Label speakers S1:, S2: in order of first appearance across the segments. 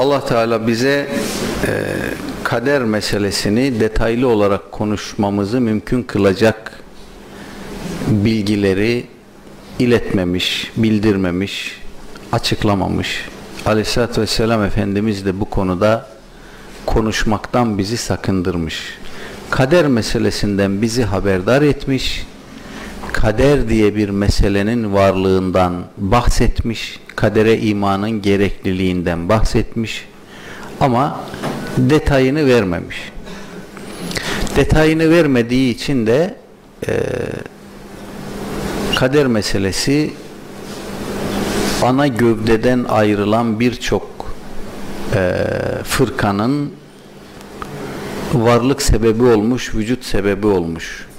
S1: Allah Teala bize e, kader meselesini detaylı olarak konuşmamızı mümkün kılacak bilgileri iletmemiş, bildirmemiş, açıklamamış. Aleyhisselatü Vesselam Efendimiz de bu konuda konuşmaktan bizi sakındırmış. Kader meselesinden bizi haberdar etmiş. Kader diye bir meselenin varlığından bahsetmiş. Kadere imanın gerekliliğinden bahsetmiş. Ama detayını vermemiş. Detayını vermediği için de e, kader meselesi ana gövdeden ayrılan birçok e, fırkanın varlık sebebi olmuş, vücut sebebi olmuş.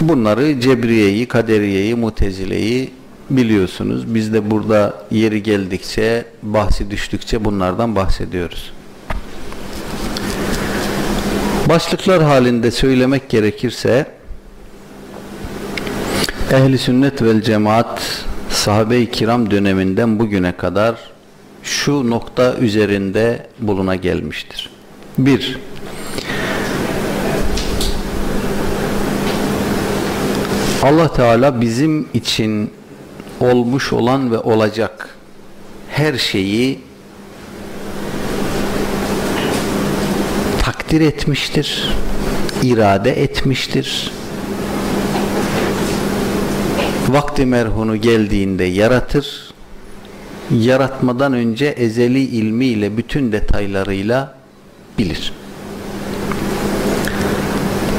S1: Bunları Cebriye'yi, Kaderiye'yi, Mutezile'yi biliyorsunuz. Biz de burada yeri geldikçe, bahsi düştükçe bunlardan bahsediyoruz. Başlıklar halinde söylemek gerekirse Ehli sünnet vel cemaat sahabe-i kiram döneminden bugüne kadar şu nokta üzerinde buluna gelmiştir. Bir, Allah Teala bizim için olmuş olan ve olacak her şeyi takdir etmiştir, irade etmiştir. Vakti merhunu geldiğinde yaratır, yaratmadan önce ezeli ilmiyle bütün detaylarıyla bilir.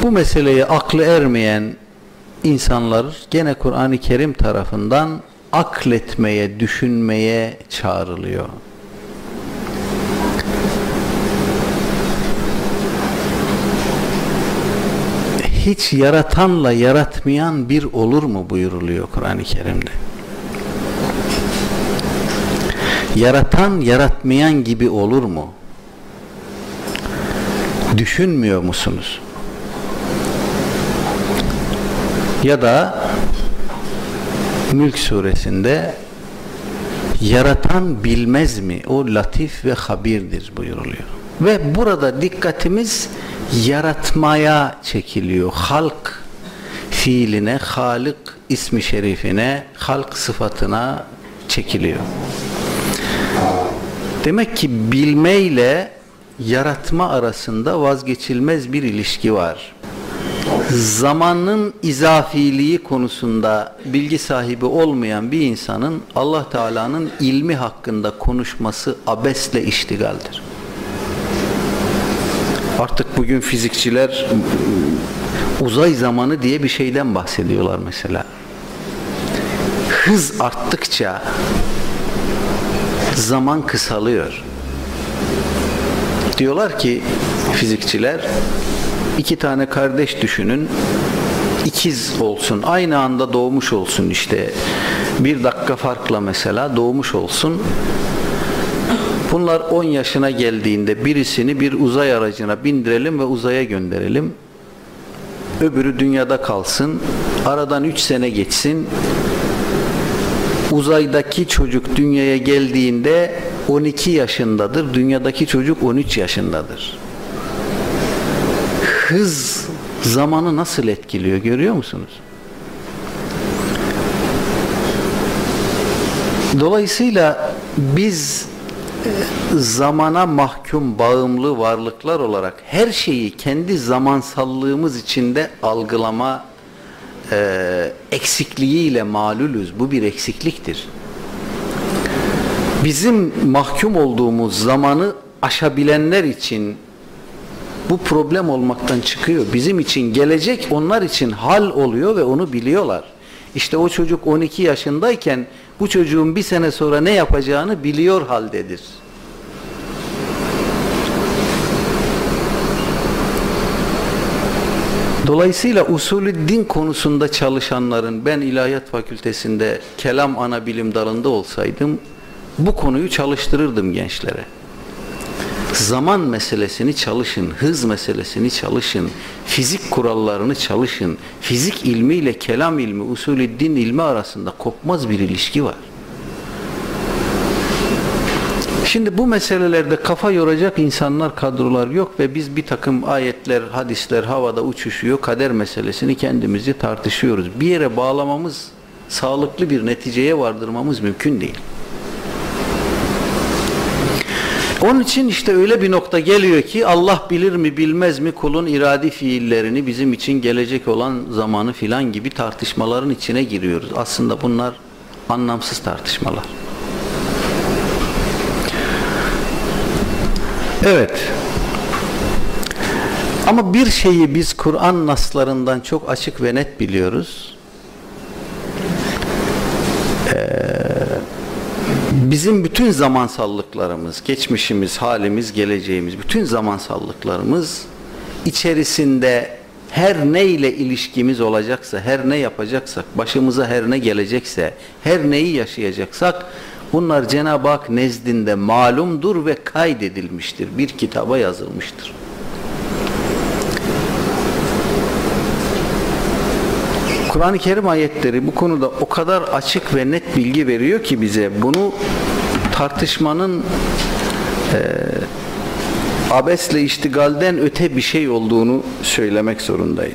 S1: Bu meseleye aklı ermeyen insanlar gene Kur'an-ı Kerim tarafından akletmeye, düşünmeye çağrılıyor. Hiç yaratanla yaratmayan bir olur mu buyuruluyor Kur'an-ı Kerim'de. Yaratan yaratmayan gibi olur mu? Düşünmüyor musunuz? Ya da Mülk suresinde yaratan bilmez mi? O latif ve habirdir buyuruluyor. Ve burada dikkatimiz yaratmaya çekiliyor. Halk fiiline, Halik ismi şerifine, halk sıfatına çekiliyor. Demek ki bilmeyle yaratma arasında vazgeçilmez bir ilişki var. Zamanın izafiliği konusunda bilgi sahibi olmayan bir insanın Allah Teala'nın ilmi hakkında konuşması abesle iştigaldir. Artık bugün fizikçiler uzay zamanı diye bir şeyden bahsediyorlar mesela. Hız arttıkça zaman kısalıyor. Diyorlar ki fizikçiler iki tane kardeş düşünün. İkiz olsun. Aynı anda doğmuş olsun işte. Bir dakika farkla mesela doğmuş olsun. Bunlar 10 yaşına geldiğinde birisini bir uzay aracına bindirelim ve uzaya gönderelim. Öbürü dünyada kalsın. Aradan 3 sene geçsin. Uzaydaki çocuk dünyaya geldiğinde 12 yaşındadır. Dünyadaki çocuk 13 yaşındadır. Hız zamanı nasıl etkiliyor görüyor musunuz? Dolayısıyla biz e, zamana mahkum bağımlı varlıklar olarak her şeyi kendi zamansallığımız içinde algılama e, eksikliğiyle malulüz. Bu bir eksikliktir. Bizim mahkum olduğumuz zamanı aşabilenler için bu problem olmaktan çıkıyor. Bizim için gelecek onlar için hal oluyor ve onu biliyorlar. İşte o çocuk 12 yaşındayken bu çocuğun bir sene sonra ne yapacağını biliyor haldedir. Dolayısıyla usulü din konusunda çalışanların ben ilahiyat fakültesinde kelam ana bilim dalında olsaydım bu konuyu çalıştırırdım gençlere. Zaman meselesini çalışın, hız meselesini çalışın, fizik kurallarını çalışın. Fizik ilmiyle kelam ilmi, usulü din ilmi arasında kopmaz bir ilişki var. Şimdi bu meselelerde kafa yoracak insanlar, kadrolar yok ve biz bir takım ayetler, hadisler havada uçuşuyor, kader meselesini kendimizi tartışıyoruz. Bir yere bağlamamız, sağlıklı bir neticeye vardırmamız mümkün değil. Onun için işte öyle bir nokta geliyor ki Allah bilir mi bilmez mi kulun iradi fiillerini bizim için gelecek olan zamanı filan gibi tartışmaların içine giriyoruz. Aslında bunlar anlamsız tartışmalar. Evet. Ama bir şeyi biz Kur'an naslarından çok açık ve net biliyoruz. Bizim bütün zamansallıklarımız, geçmişimiz, halimiz, geleceğimiz, bütün zamansallıklarımız içerisinde her ne ile ilişkimiz olacaksa, her ne yapacaksak, başımıza her ne gelecekse, her neyi yaşayacaksak bunlar Cenab-ı Hak nezdinde malumdur ve kaydedilmiştir. Bir kitaba yazılmıştır. Kur'an-ı Kerim ayetleri bu konuda o kadar açık ve net bilgi veriyor ki bize bunu tartışmanın e, abesle iştigalden öte bir şey olduğunu söylemek zorundayız.